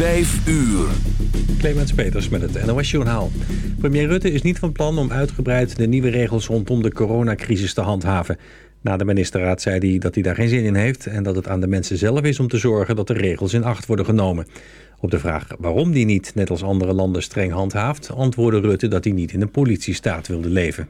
5 uur. Clemens Peters met het NOS Journaal. Premier Rutte is niet van plan om uitgebreid de nieuwe regels rondom de coronacrisis te handhaven. Na de ministerraad zei hij dat hij daar geen zin in heeft... en dat het aan de mensen zelf is om te zorgen dat de regels in acht worden genomen. Op de vraag waarom die niet, net als andere landen, streng handhaaft... antwoordde Rutte dat hij niet in een politiestaat wilde leven.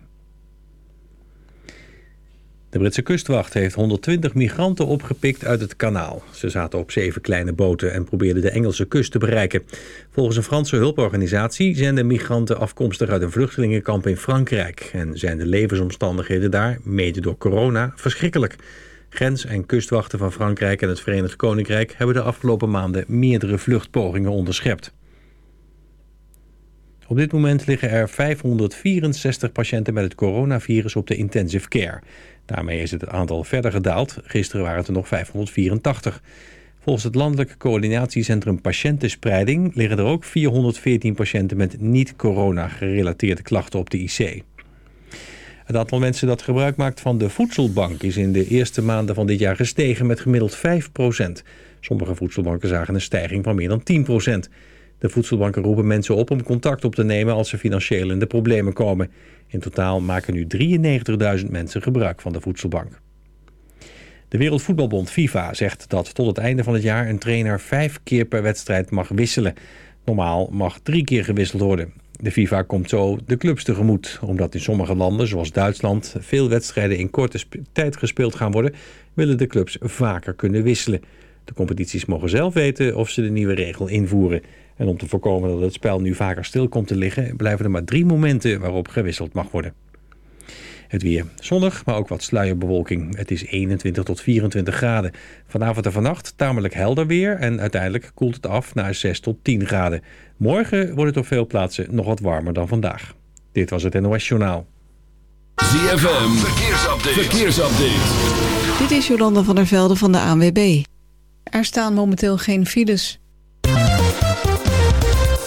De Britse kustwacht heeft 120 migranten opgepikt uit het kanaal. Ze zaten op zeven kleine boten en probeerden de Engelse kust te bereiken. Volgens een Franse hulporganisatie zijn de migranten afkomstig uit een vluchtelingenkamp in Frankrijk... en zijn de levensomstandigheden daar, mede door corona, verschrikkelijk. Grens- en kustwachten van Frankrijk en het Verenigd Koninkrijk... hebben de afgelopen maanden meerdere vluchtpogingen onderschept. Op dit moment liggen er 564 patiënten met het coronavirus op de intensive care... Daarmee is het aantal verder gedaald. Gisteren waren het er nog 584. Volgens het Landelijk Coördinatiecentrum Patiëntenspreiding... liggen er ook 414 patiënten met niet-corona-gerelateerde klachten op de IC. Het aantal mensen dat gebruik maakt van de voedselbank... is in de eerste maanden van dit jaar gestegen met gemiddeld 5% Sommige voedselbanken zagen een stijging van meer dan 10% De voedselbanken roepen mensen op om contact op te nemen... als ze financieel in de problemen komen... In totaal maken nu 93.000 mensen gebruik van de voedselbank. De Wereldvoetbalbond FIFA zegt dat tot het einde van het jaar een trainer vijf keer per wedstrijd mag wisselen. Normaal mag drie keer gewisseld worden. De FIFA komt zo de clubs tegemoet. Omdat in sommige landen, zoals Duitsland, veel wedstrijden in korte tijd gespeeld gaan worden, willen de clubs vaker kunnen wisselen. De competities mogen zelf weten of ze de nieuwe regel invoeren. En om te voorkomen dat het spel nu vaker stil komt te liggen... blijven er maar drie momenten waarop gewisseld mag worden. Het weer zonnig, maar ook wat sluierbewolking. Het is 21 tot 24 graden. Vanavond en vannacht tamelijk helder weer... en uiteindelijk koelt het af naar 6 tot 10 graden. Morgen wordt het op veel plaatsen nog wat warmer dan vandaag. Dit was het NOS Journaal. ZFM, verkeersupdate. verkeersupdate. Dit is Jolanda van der Velde van de ANWB. Er staan momenteel geen files...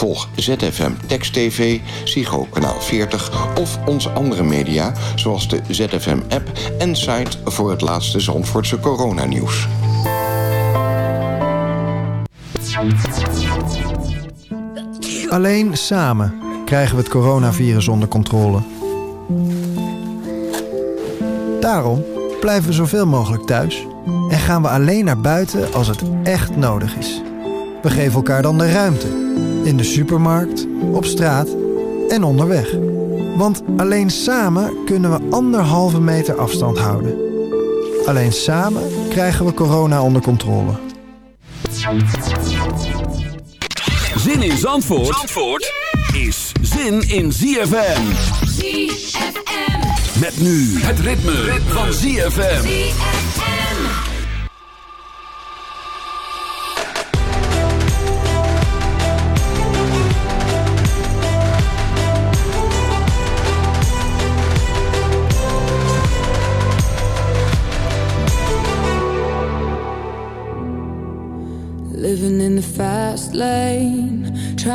Volg ZFM Text TV, Psycho Kanaal 40 of onze andere media... zoals de ZFM-app en site voor het laatste Zandvoortse coronanieuws. Alleen samen krijgen we het coronavirus onder controle. Daarom blijven we zoveel mogelijk thuis... en gaan we alleen naar buiten als het echt nodig is. We geven elkaar dan de ruimte. In de supermarkt, op straat en onderweg. Want alleen samen kunnen we anderhalve meter afstand houden. Alleen samen krijgen we corona onder controle. Zin in Zandvoort, Zandvoort is zin in ZFM. ZFM. Met nu het ritme, ritme. van ZFM.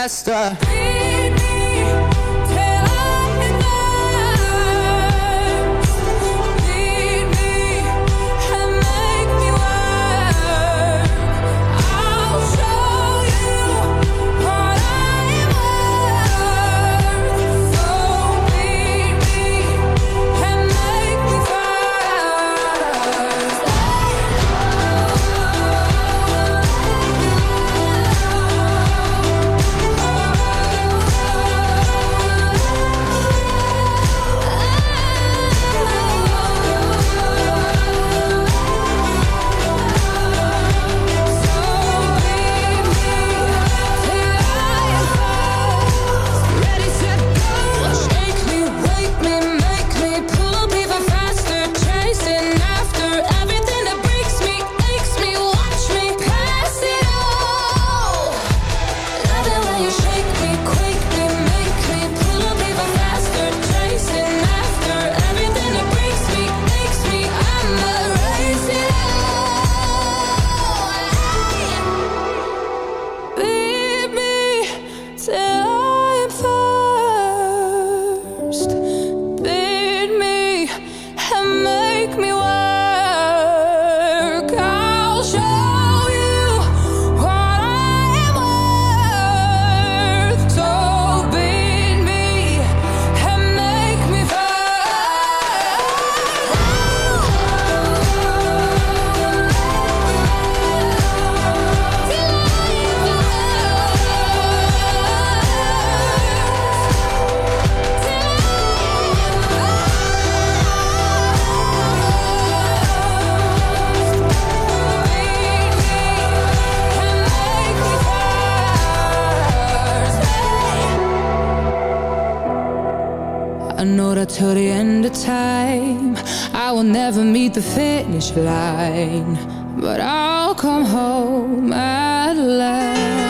faster. Please. Back meet the finish line, but I'll come home at last.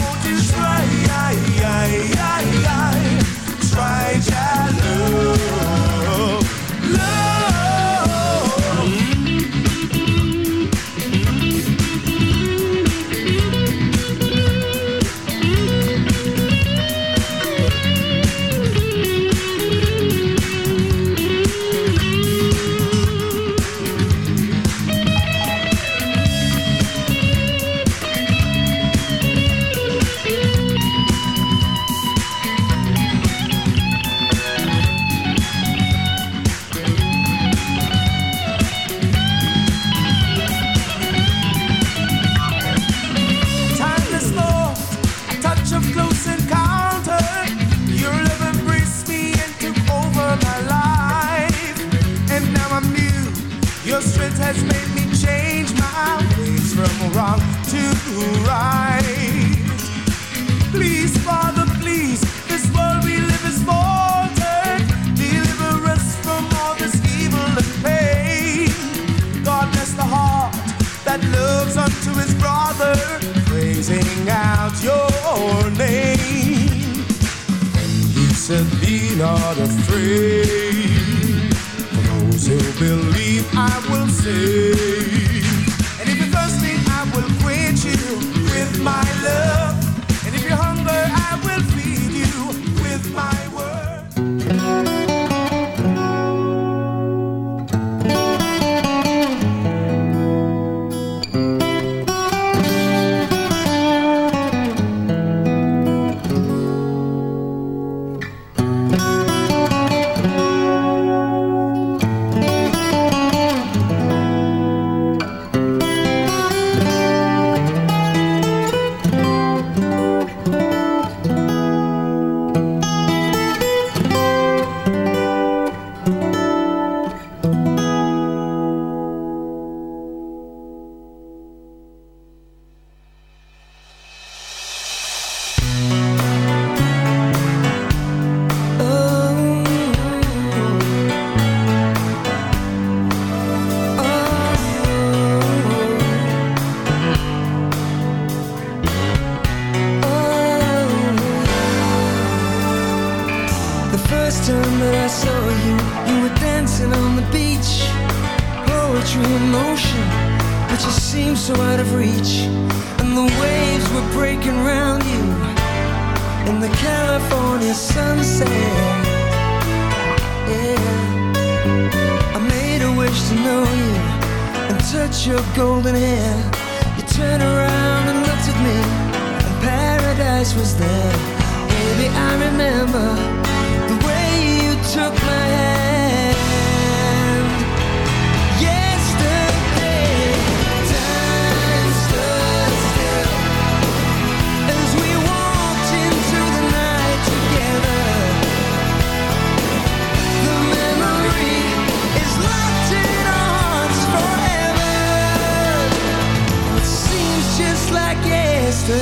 said, Be not afraid. For those who believe, I will save.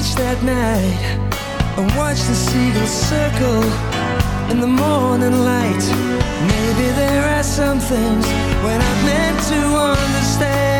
beach that night and watch the seagulls circle in the morning light. Maybe there are some things when I'm meant to understand.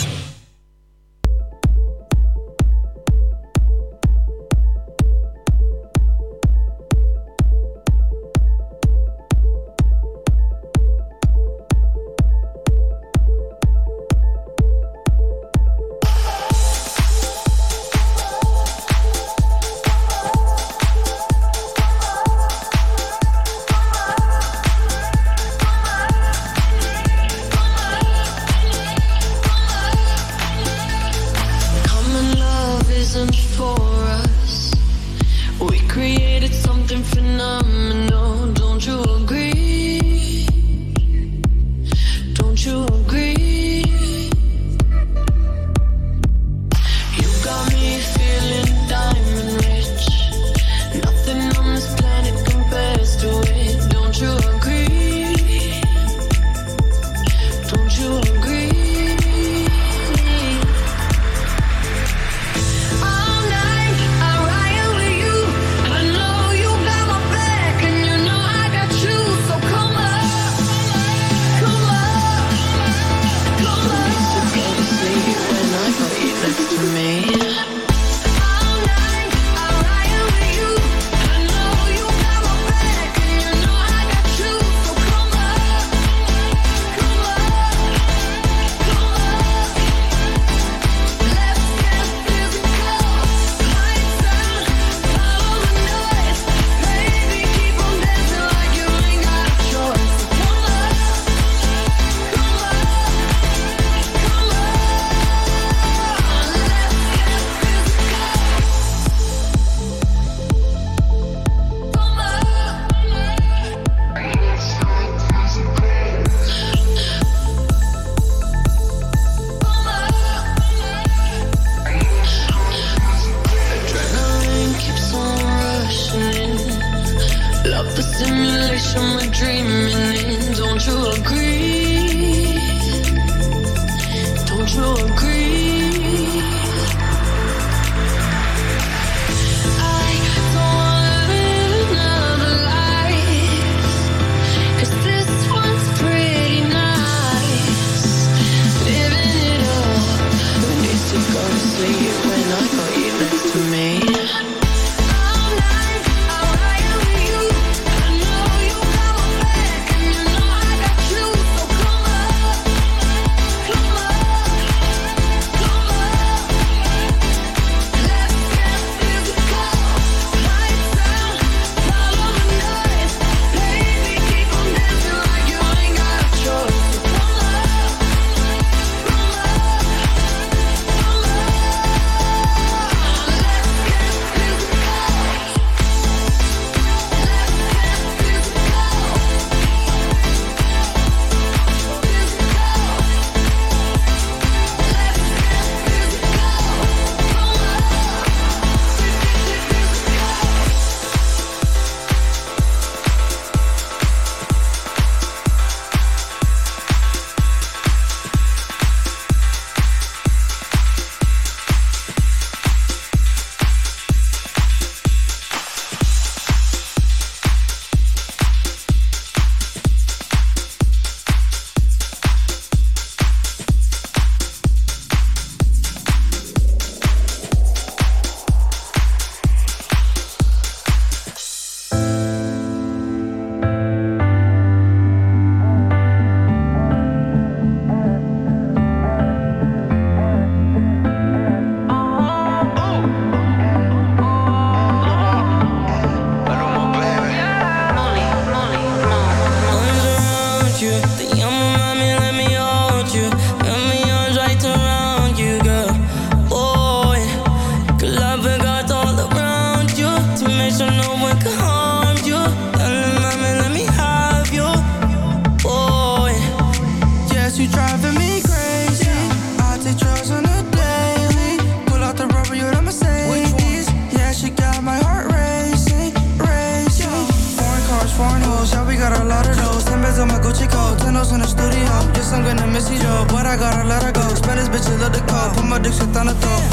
I'm gonna miss you, Joe. But I gotta let her go. Spend this bitch, love the car. Put my dick shit on the throat.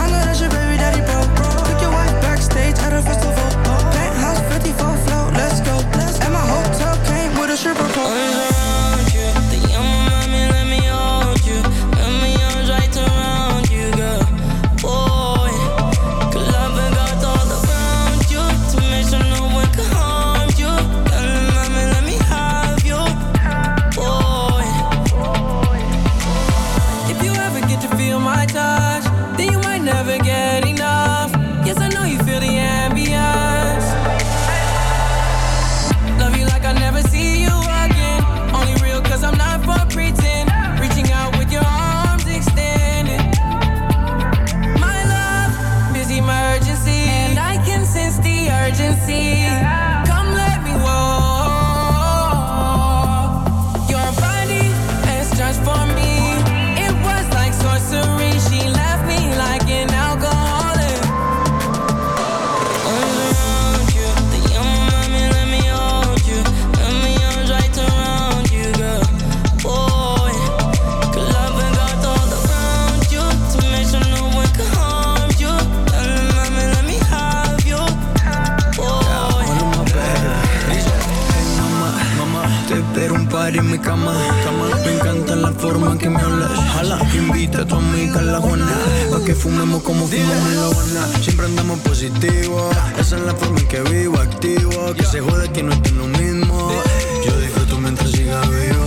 I know that's your baby daddy, bro. Took your wife backstage at a festival. Penthouse 54 float, let's go. And my hotel came with a stripper pole. en mi cama. Me encanta la forma en que me hablas. Jala, invita a tu amiga a la Juana. Pa' que fumemos como fumamos en la Habana. Siempre andamos positivo. Esa es la forma en que vivo, activo. Que se jode que no estoy lo mismo. Yo disfruto mientras siga vivo.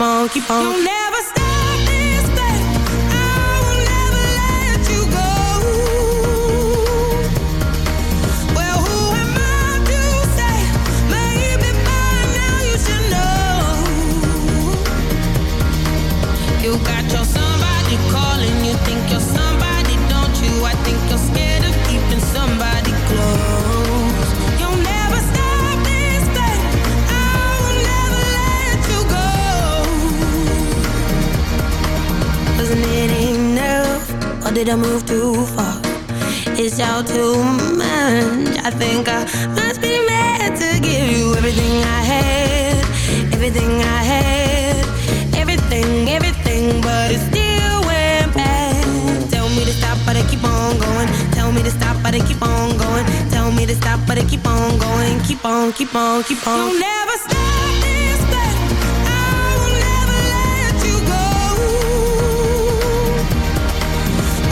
on, keep on. going, keep on, keep on, keep on. You'll never stop this. I will never let you go.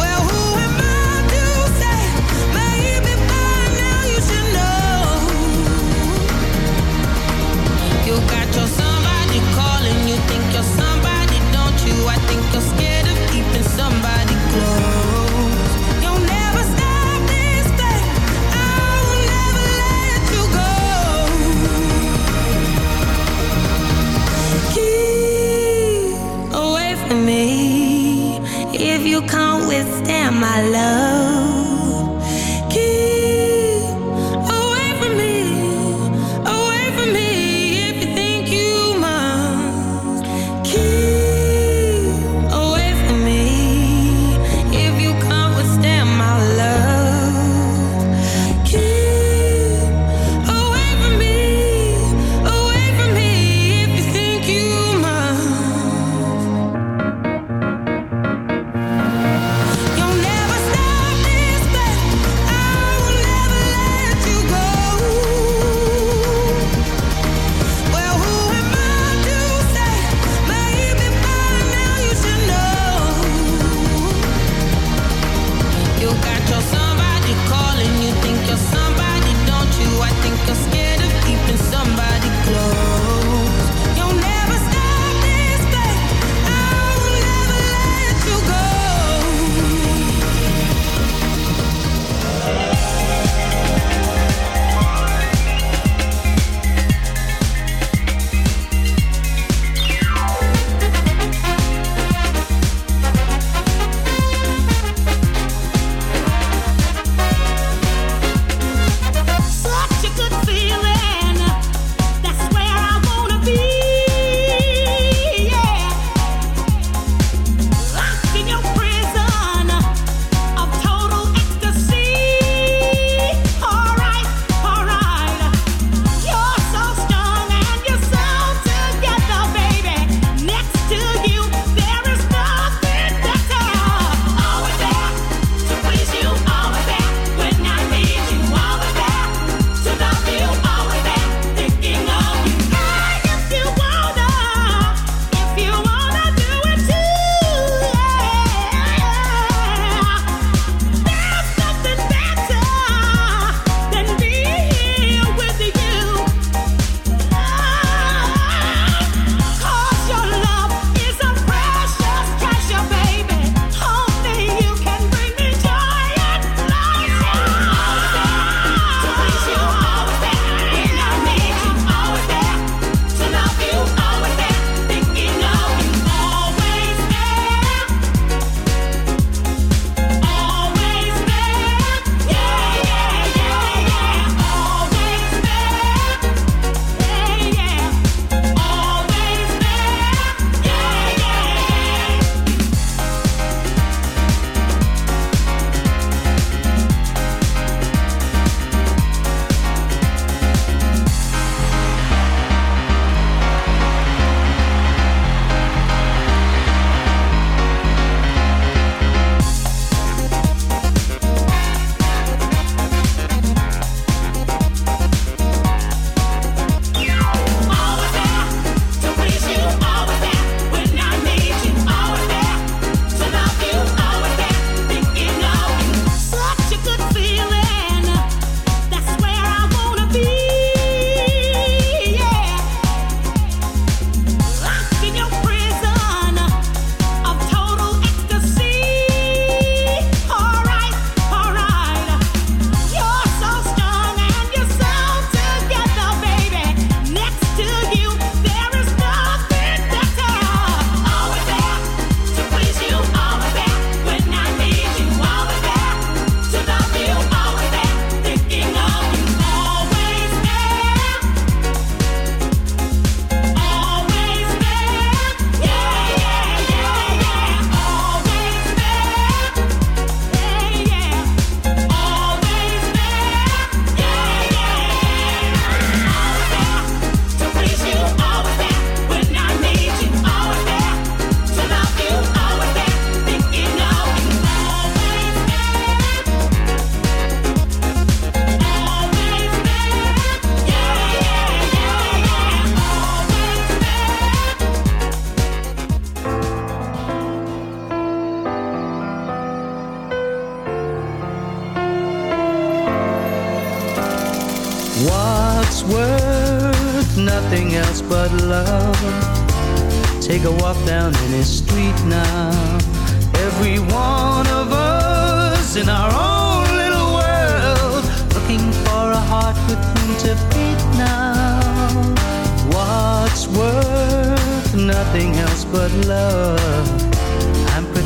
Well, who am I to say? Maybe by now you should know. You got your somebody calling. You think you're somebody, don't you? I think you're scared. withstand my love.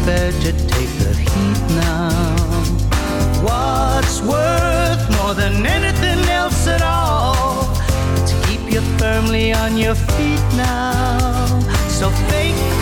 prepared to take the heat now. What's worth more than anything else at all? To keep you firmly on your feet now. So fake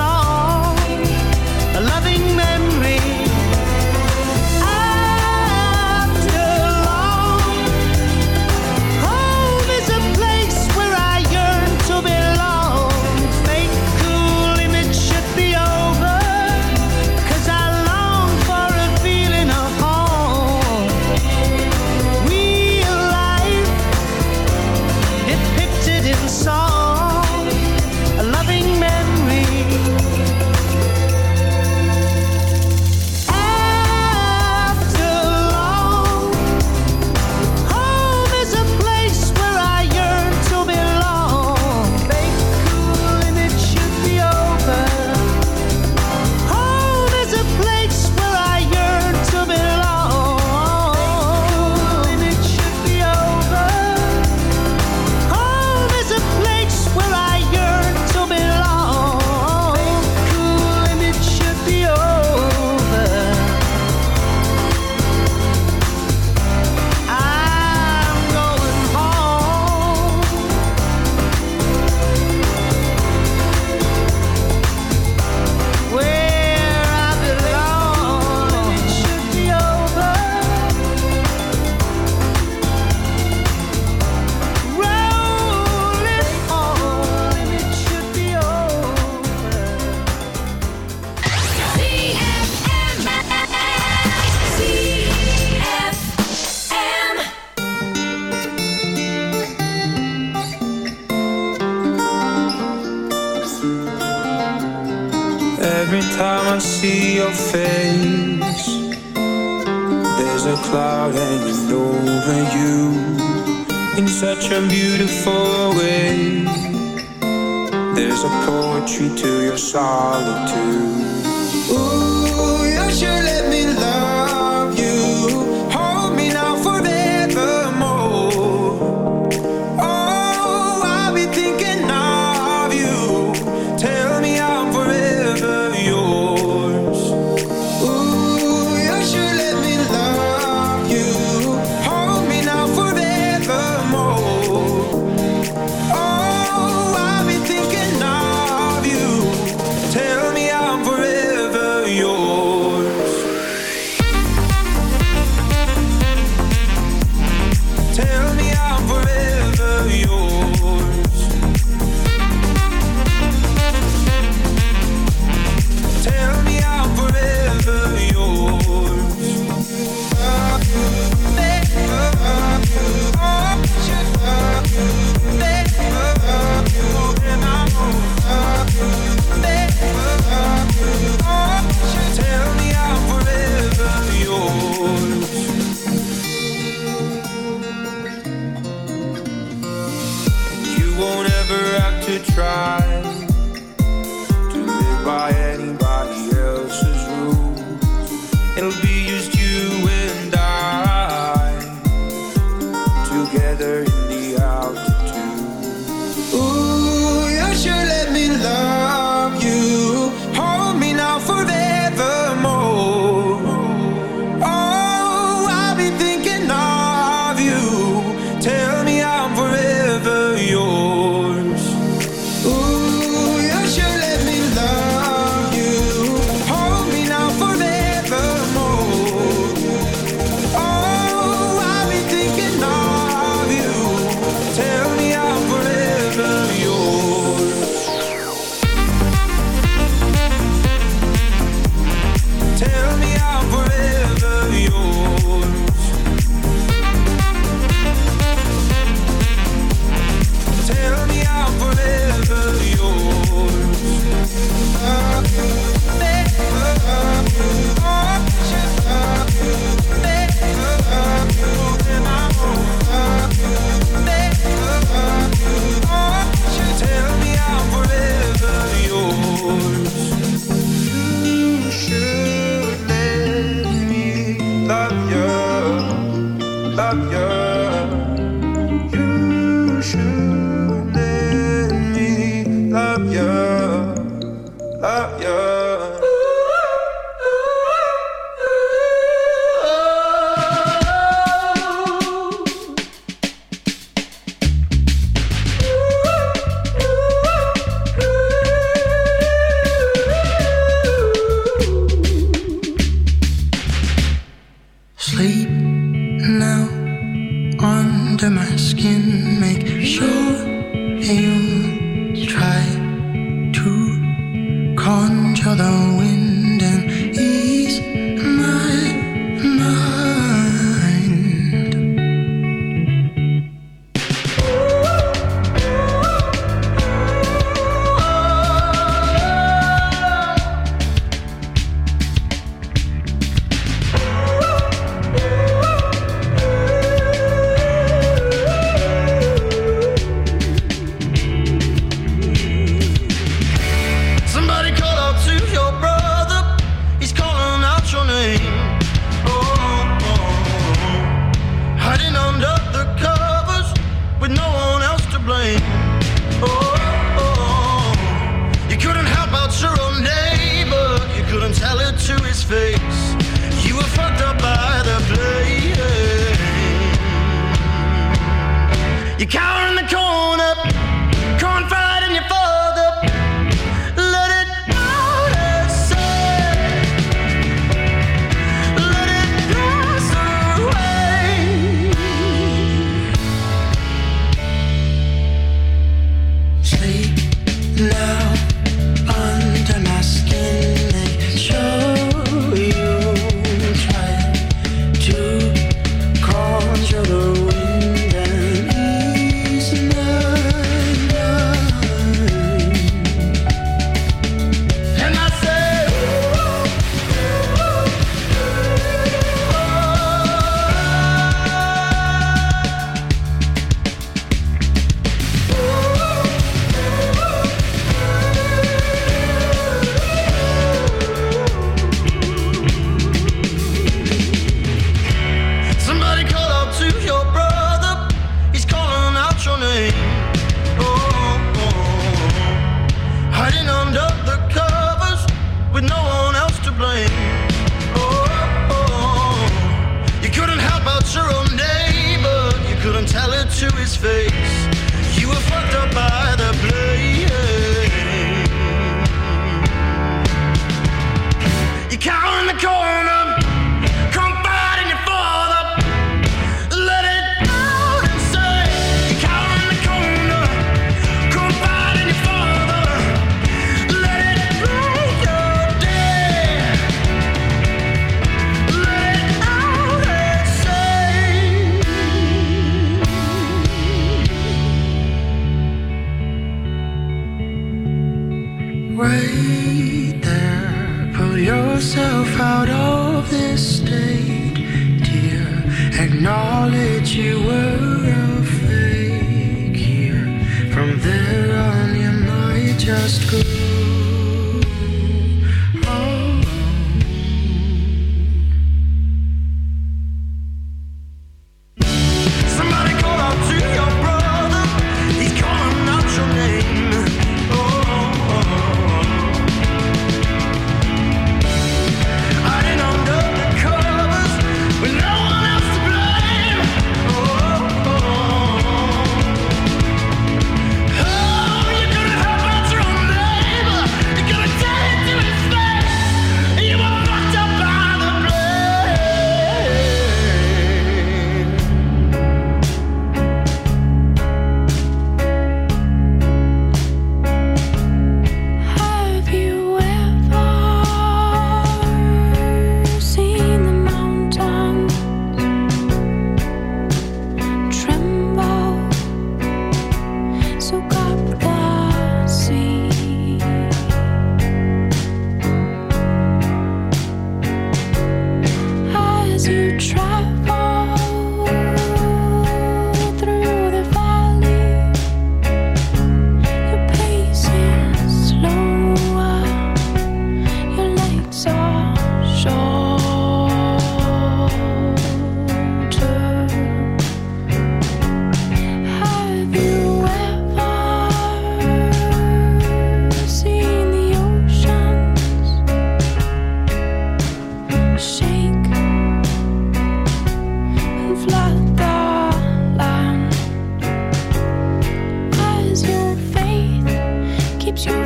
Knowledge, you were a fake here. From there on, you might just go.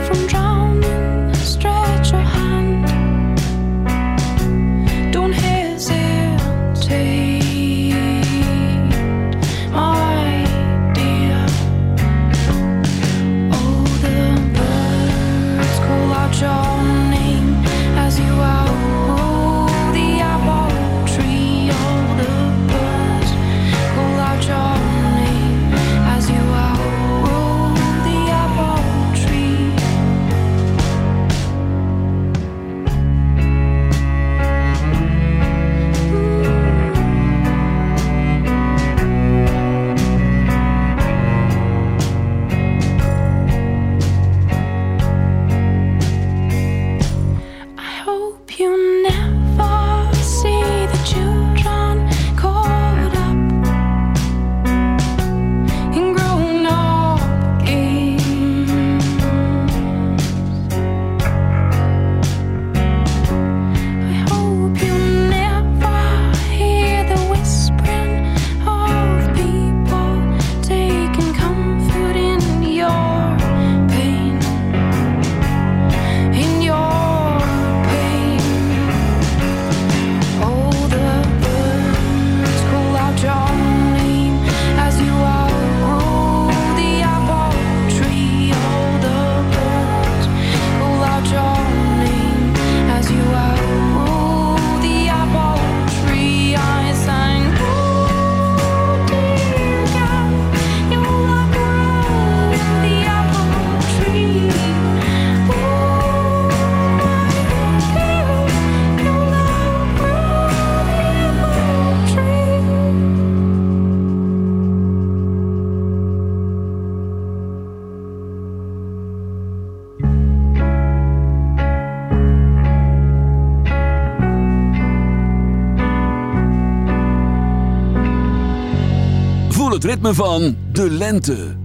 from drowning. Ritme van de lente.